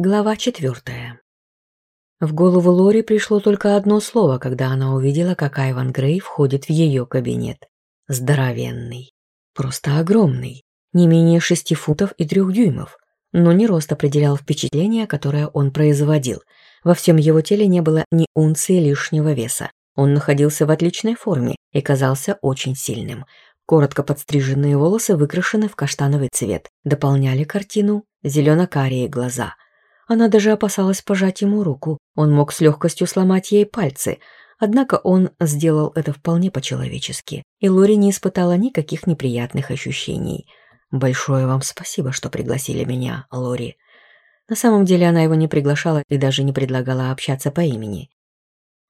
Глава четвертая. В голову Лори пришло только одно слово, когда она увидела, как Айван Грей входит в ее кабинет. Здоровенный. Просто огромный. Не менее шести футов и трех дюймов. Но не рост определял впечатление, которое он производил. Во всем его теле не было ни унции лишнего веса. Он находился в отличной форме и казался очень сильным. Коротко подстриженные волосы выкрашены в каштановый цвет, дополняли картину зелено-карие глаза – она даже опасалась пожать ему руку, он мог с легкостью сломать ей пальцы. Однако он сделал это вполне по-человечески, и Лори не испытала никаких неприятных ощущений. «Большое вам спасибо, что пригласили меня, Лори». На самом деле она его не приглашала и даже не предлагала общаться по имени.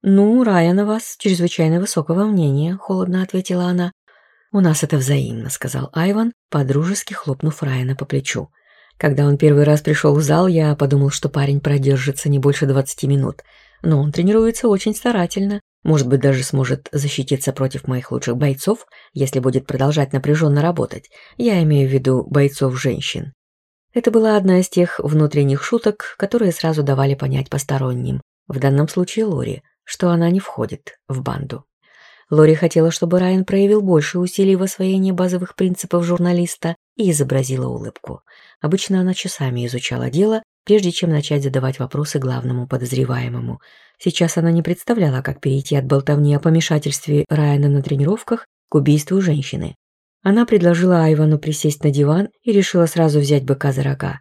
«Ну, Райан вас чрезвычайно высокого мнения», — холодно ответила она. «У нас это взаимно», — сказал Айван, подружески хлопнув Райана по плечу когда он первый раз пришел в зал, я подумал, что парень продержится не больше 20 минут. Но он тренируется очень старательно. Может быть, даже сможет защититься против моих лучших бойцов, если будет продолжать напряженно работать. Я имею в виду бойцов-женщин. Это была одна из тех внутренних шуток, которые сразу давали понять посторонним, в данном случае Лори, что она не входит в банду. Лори хотела, чтобы Райан проявил больше усилий в освоении базовых принципов журналиста и изобразила улыбку. Обычно она часами изучала дело, прежде чем начать задавать вопросы главному подозреваемому. Сейчас она не представляла, как перейти от болтовни о помешательстве Райана на тренировках к убийству женщины. Она предложила Айвану присесть на диван и решила сразу взять быка за рога.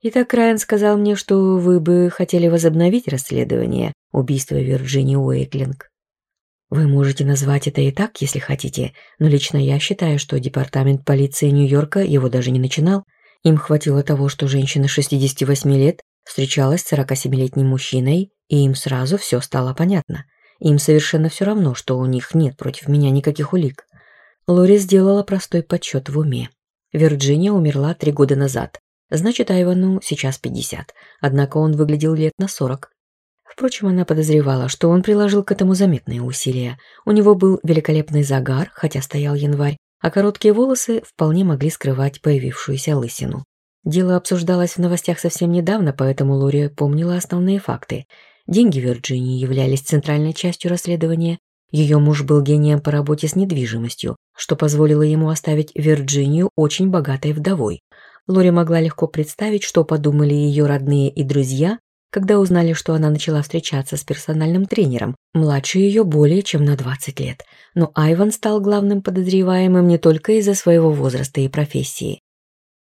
«Итак, Райан сказал мне, что вы бы хотели возобновить расследование убийства Вирджинии Уэйклинг». Вы можете назвать это и так, если хотите, но лично я считаю, что департамент полиции Нью-Йорка его даже не начинал. Им хватило того, что женщина 68 лет встречалась с 47-летним мужчиной, и им сразу все стало понятно. Им совершенно все равно, что у них нет против меня никаких улик. Лори сделала простой подсчет в уме. Вирджиния умерла три года назад. Значит, Айвану сейчас 50, однако он выглядел лет на 40. Впрочем, она подозревала, что он приложил к этому заметные усилия. У него был великолепный загар, хотя стоял январь, а короткие волосы вполне могли скрывать появившуюся лысину. Дело обсуждалось в новостях совсем недавно, поэтому Лори помнила основные факты. Деньги Вирджинии являлись центральной частью расследования. Ее муж был гением по работе с недвижимостью, что позволило ему оставить Вирджинию очень богатой вдовой. Лори могла легко представить, что подумали ее родные и друзья, когда узнали, что она начала встречаться с персональным тренером, младше ее более чем на 20 лет. Но Айван стал главным подозреваемым не только из-за своего возраста и профессии.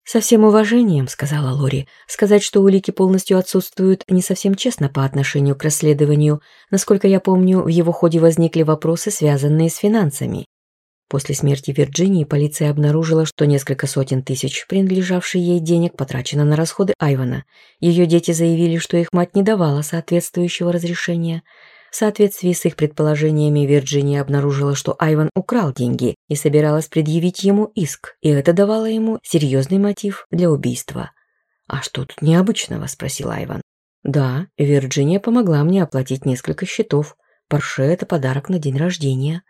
«Со всем уважением», — сказала Лори, — «сказать, что улики полностью отсутствуют, не совсем честно по отношению к расследованию. Насколько я помню, в его ходе возникли вопросы, связанные с финансами. После смерти Вирджинии полиция обнаружила, что несколько сотен тысяч, принадлежавшие ей денег, потрачено на расходы Айвана. Ее дети заявили, что их мать не давала соответствующего разрешения. В соответствии с их предположениями, Вирджиния обнаружила, что Айван украл деньги и собиралась предъявить ему иск, и это давало ему серьезный мотив для убийства. «А что тут необычного?» – спросил Айван. «Да, Вирджиния помогла мне оплатить несколько счетов. Порше – это подарок на день рождения».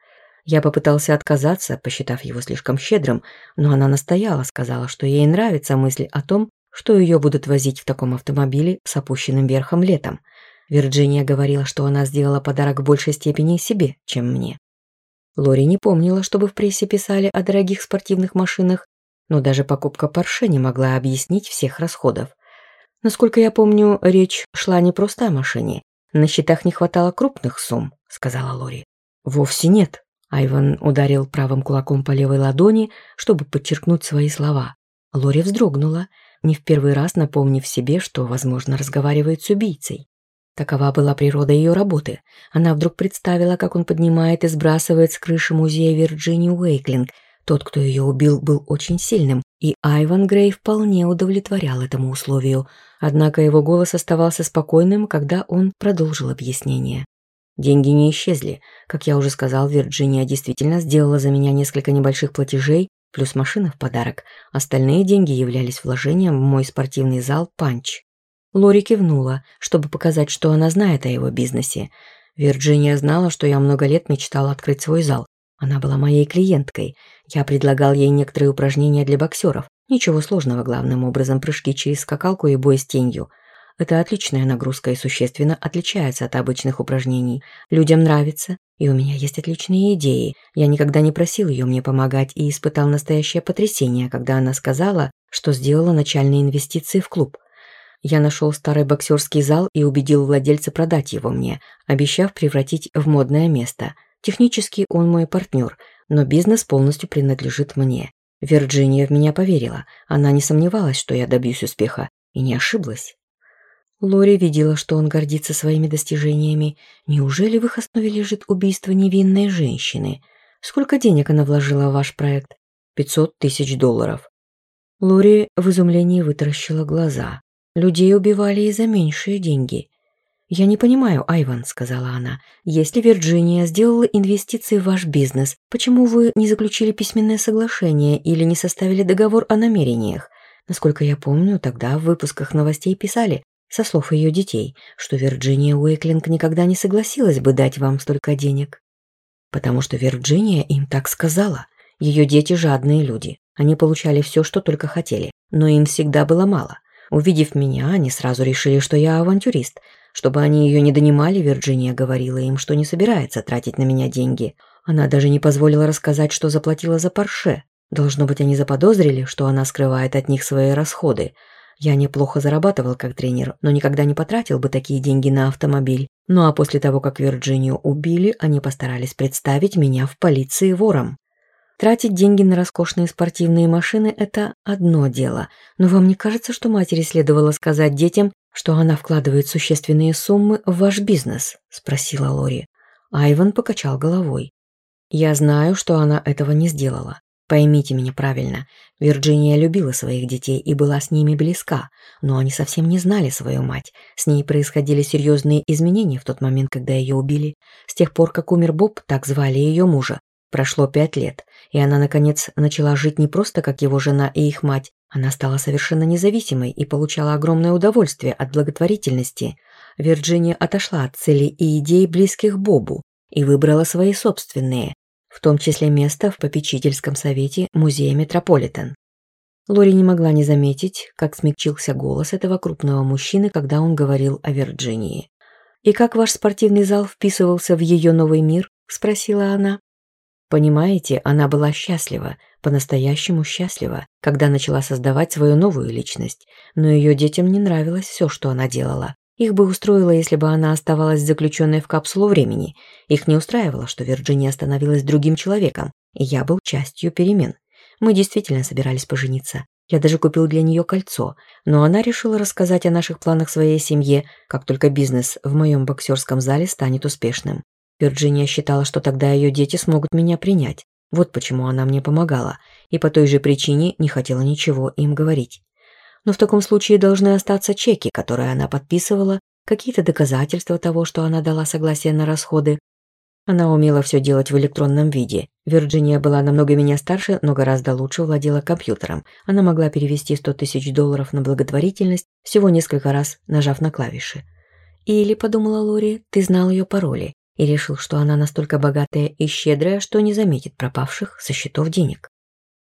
Я попытался отказаться, посчитав его слишком щедрым, но она настояла, сказала, что ей нравится мысль о том, что ее будут возить в таком автомобиле с опущенным верхом летом. Вирджиния говорила, что она сделала подарок в большей степени себе, чем мне. Лори не помнила, чтобы в прессе писали о дорогих спортивных машинах, но даже покупка Порше не могла объяснить всех расходов. Насколько я помню, речь шла не просто о машине. На счетах не Айван ударил правым кулаком по левой ладони, чтобы подчеркнуть свои слова. Лори вздрогнула, не в первый раз напомнив себе, что, возможно, разговаривает с убийцей. Такова была природа ее работы. Она вдруг представила, как он поднимает и сбрасывает с крыши музея Вирджинии Уэйклинг. Тот, кто ее убил, был очень сильным, и Айван Грей вполне удовлетворял этому условию. Однако его голос оставался спокойным, когда он продолжил объяснение. Деньги не исчезли. Как я уже сказал, Вирджиния действительно сделала за меня несколько небольших платежей, плюс машина в подарок. Остальные деньги являлись вложением в мой спортивный зал «Панч». Лори кивнула, чтобы показать, что она знает о его бизнесе. Вирджиния знала, что я много лет мечтала открыть свой зал. Она была моей клиенткой. Я предлагал ей некоторые упражнения для боксеров. Ничего сложного, главным образом, прыжки через скакалку и бой с тенью – это отличная нагрузка и существенно отличается от обычных упражнений. Людям нравится, и у меня есть отличные идеи. Я никогда не просил ее мне помогать и испытал настоящее потрясение, когда она сказала, что сделала начальные инвестиции в клуб. Я нашел старый боксерский зал и убедил владельца продать его мне, обещав превратить в модное место. Технически он мой партнер, но бизнес полностью принадлежит мне. Вирджиния в меня поверила. Она не сомневалась, что я добьюсь успеха, и не ошиблась. Лори видела, что он гордится своими достижениями. Неужели в их основе лежит убийство невинной женщины? Сколько денег она вложила в ваш проект? Пятьсот тысяч долларов. Лори в изумлении вытаращила глаза. Людей убивали и за меньшие деньги. «Я не понимаю, Айван», — сказала она. «Если Вирджиния сделала инвестиции в ваш бизнес, почему вы не заключили письменное соглашение или не составили договор о намерениях? Насколько я помню, тогда в выпусках новостей писали, со слов ее детей, что Вирджиния Уэйклинг никогда не согласилась бы дать вам столько денег. Потому что Вирджиния им так сказала. Ее дети жадные люди. Они получали все, что только хотели, но им всегда было мало. Увидев меня, они сразу решили, что я авантюрист. Чтобы они ее не донимали, Вирджиния говорила им, что не собирается тратить на меня деньги. Она даже не позволила рассказать, что заплатила за парше. Должно Я неплохо зарабатывал как тренер, но никогда не потратил бы такие деньги на автомобиль. Ну а после того, как Вирджинию убили, они постарались представить меня в полиции вором. Тратить деньги на роскошные спортивные машины – это одно дело, но вам не кажется, что матери следовало сказать детям, что она вкладывает существенные суммы в ваш бизнес?» – спросила Лори. Айван покачал головой. «Я знаю, что она этого не сделала. Поймите меня правильно, Вирджиния любила своих детей и была с ними близка, но они совсем не знали свою мать. С ней происходили серьезные изменения в тот момент, когда ее убили. С тех пор, как умер Боб, так звали ее мужа. Прошло пять лет, и она, наконец, начала жить не просто как его жена и их мать, она стала совершенно независимой и получала огромное удовольствие от благотворительности. Вирджиния отошла от целей и идей близких Бобу и выбрала свои собственные в том числе место в попечительском совете музея «Метрополитен». Лори не могла не заметить, как смягчился голос этого крупного мужчины, когда он говорил о Вирджинии. «И как ваш спортивный зал вписывался в ее новый мир?» – спросила она. Понимаете, она была счастлива, по-настоящему счастлива, когда начала создавать свою новую личность, но ее детям не нравилось все, что она делала. Их бы устроило, если бы она оставалась заключенной в капсулу времени. Их не устраивало, что Вирджиния становилась другим человеком, и я был частью перемен. Мы действительно собирались пожениться. Я даже купил для нее кольцо, но она решила рассказать о наших планах своей семье, как только бизнес в моем боксерском зале станет успешным. Вирджиния считала, что тогда ее дети смогут меня принять. Вот почему она мне помогала, и по той же причине не хотела ничего им говорить но в таком случае должны остаться чеки, которые она подписывала, какие-то доказательства того, что она дала согласие на расходы. Она умела все делать в электронном виде. Вирджиния была намного меня старше, но гораздо лучше владела компьютером. Она могла перевести 100 тысяч долларов на благотворительность, всего несколько раз нажав на клавиши. «Или, — подумала Лори, — ты знал ее пароли и решил, что она настолько богатая и щедрая, что не заметит пропавших со счетов денег».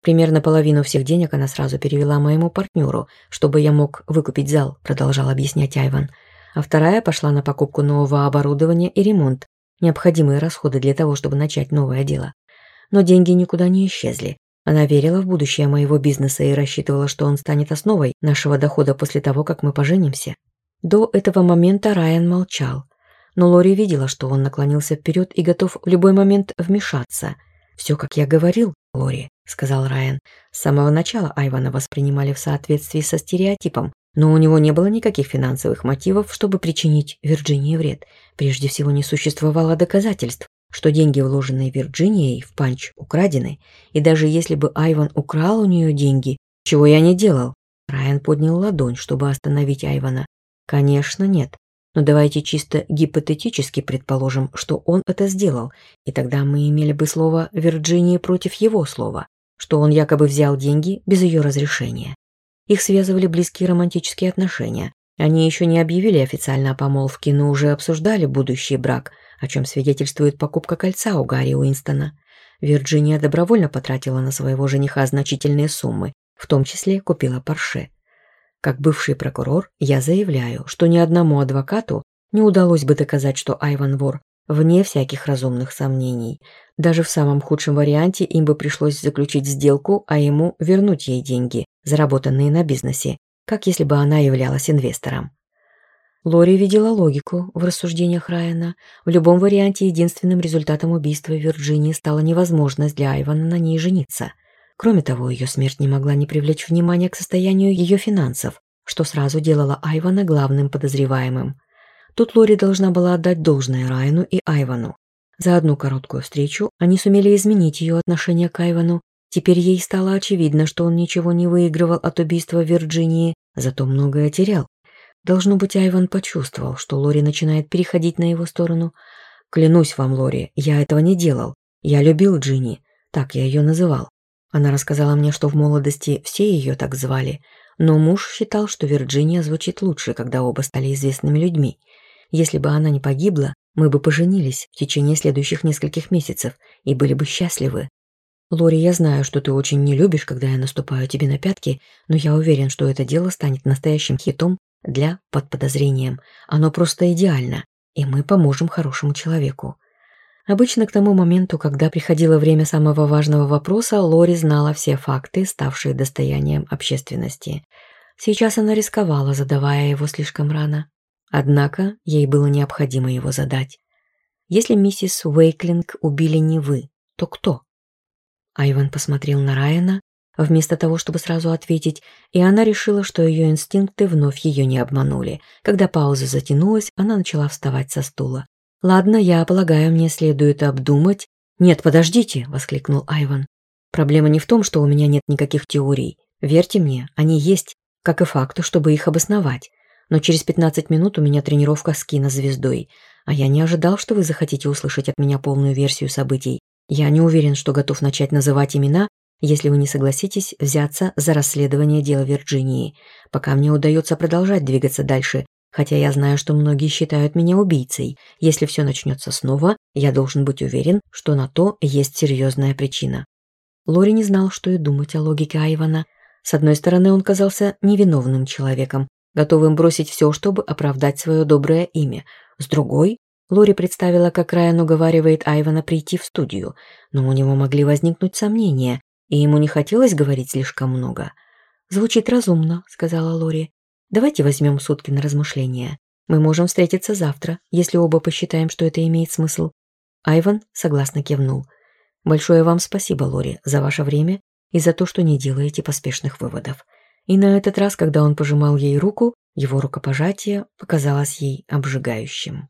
Примерно половину всех денег она сразу перевела моему партнеру, чтобы я мог выкупить зал, продолжал объяснять Айван. А вторая пошла на покупку нового оборудования и ремонт, необходимые расходы для того, чтобы начать новое дело. Но деньги никуда не исчезли. Она верила в будущее моего бизнеса и рассчитывала, что он станет основой нашего дохода после того, как мы поженимся. До этого момента Райан молчал. Но Лори видела, что он наклонился вперед и готов в любой момент вмешаться – «Все, как я говорил, Лори», — сказал Райан. С самого начала Айвана воспринимали в соответствии со стереотипом, но у него не было никаких финансовых мотивов, чтобы причинить Вирджинии вред. Прежде всего, не существовало доказательств, что деньги, вложенные Вирджинией в панч, украдены, и даже если бы Айван украл у нее деньги, чего я не делал. Райан поднял ладонь, чтобы остановить Айвана. «Конечно, нет. Но давайте чисто гипотетически предположим, что он это сделал, и тогда мы имели бы слово Вирджинии против его слова, что он якобы взял деньги без ее разрешения. Их связывали близкие романтические отношения. Они еще не объявили официально о помолвке, но уже обсуждали будущий брак, о чем свидетельствует покупка кольца у Гарри Уинстона. Вирджиния добровольно потратила на своего жениха значительные суммы, в том числе купила Порше как бывший прокурор, я заявляю, что ни одному адвокату не удалось бы доказать, что Айван вор, вне всяких разумных сомнений. Даже в самом худшем варианте им бы пришлось заключить сделку, а ему вернуть ей деньги, заработанные на бизнесе, как если бы она являлась инвестором. Лори видела логику в рассуждениях Райана. В любом варианте единственным результатом убийства Вирджинии стала невозможность для Айвана на ней жениться – Кроме того, ее смерть не могла не привлечь внимания к состоянию ее финансов, что сразу делало Айвана главным подозреваемым. Тут Лори должна была отдать должное Райану и Айвану. За одну короткую встречу они сумели изменить ее отношение к Айвану. Теперь ей стало очевидно, что он ничего не выигрывал от убийства Вирджинии, зато многое терял. Должно быть, Айван почувствовал, что Лори начинает переходить на его сторону. «Клянусь вам, Лори, я этого не делал. Я любил Джинни, так я ее называл. Она рассказала мне, что в молодости все ее так звали, но муж считал, что Вирджиния звучит лучше, когда оба стали известными людьми. Если бы она не погибла, мы бы поженились в течение следующих нескольких месяцев и были бы счастливы. Лори, я знаю, что ты очень не любишь, когда я наступаю тебе на пятки, но я уверен, что это дело станет настоящим хитом для «под подозрением». Оно просто идеально, и мы поможем хорошему человеку. Обычно к тому моменту, когда приходило время самого важного вопроса, Лори знала все факты, ставшие достоянием общественности. Сейчас она рисковала, задавая его слишком рано. Однако ей было необходимо его задать. «Если миссис Уэйклинг убили не вы, то кто?» Айван посмотрел на Райана, вместо того, чтобы сразу ответить, и она решила, что ее инстинкты вновь ее не обманули. Когда пауза затянулась, она начала вставать со стула. «Ладно, я полагаю, мне следует обдумать». «Нет, подождите», – воскликнул Айван. «Проблема не в том, что у меня нет никаких теорий. Верьте мне, они есть, как и факты, чтобы их обосновать. Но через 15 минут у меня тренировка с кинозвездой, а я не ожидал, что вы захотите услышать от меня полную версию событий. Я не уверен, что готов начать называть имена, если вы не согласитесь взяться за расследование дела Вирджинии, пока мне удается продолжать двигаться дальше хотя я знаю, что многие считают меня убийцей. Если все начнется снова, я должен быть уверен, что на то есть серьезная причина». Лори не знал, что и думать о логике Айвана. С одной стороны, он казался невиновным человеком, готовым бросить все, чтобы оправдать свое доброе имя. С другой, Лори представила, как Райан уговаривает Айвана прийти в студию, но у него могли возникнуть сомнения, и ему не хотелось говорить слишком много. «Звучит разумно», — сказала Лори. Давайте возьмем сутки на размышления. Мы можем встретиться завтра, если оба посчитаем, что это имеет смысл». Айван согласно кивнул. «Большое вам спасибо, Лори, за ваше время и за то, что не делаете поспешных выводов». И на этот раз, когда он пожимал ей руку, его рукопожатие показалось ей обжигающим.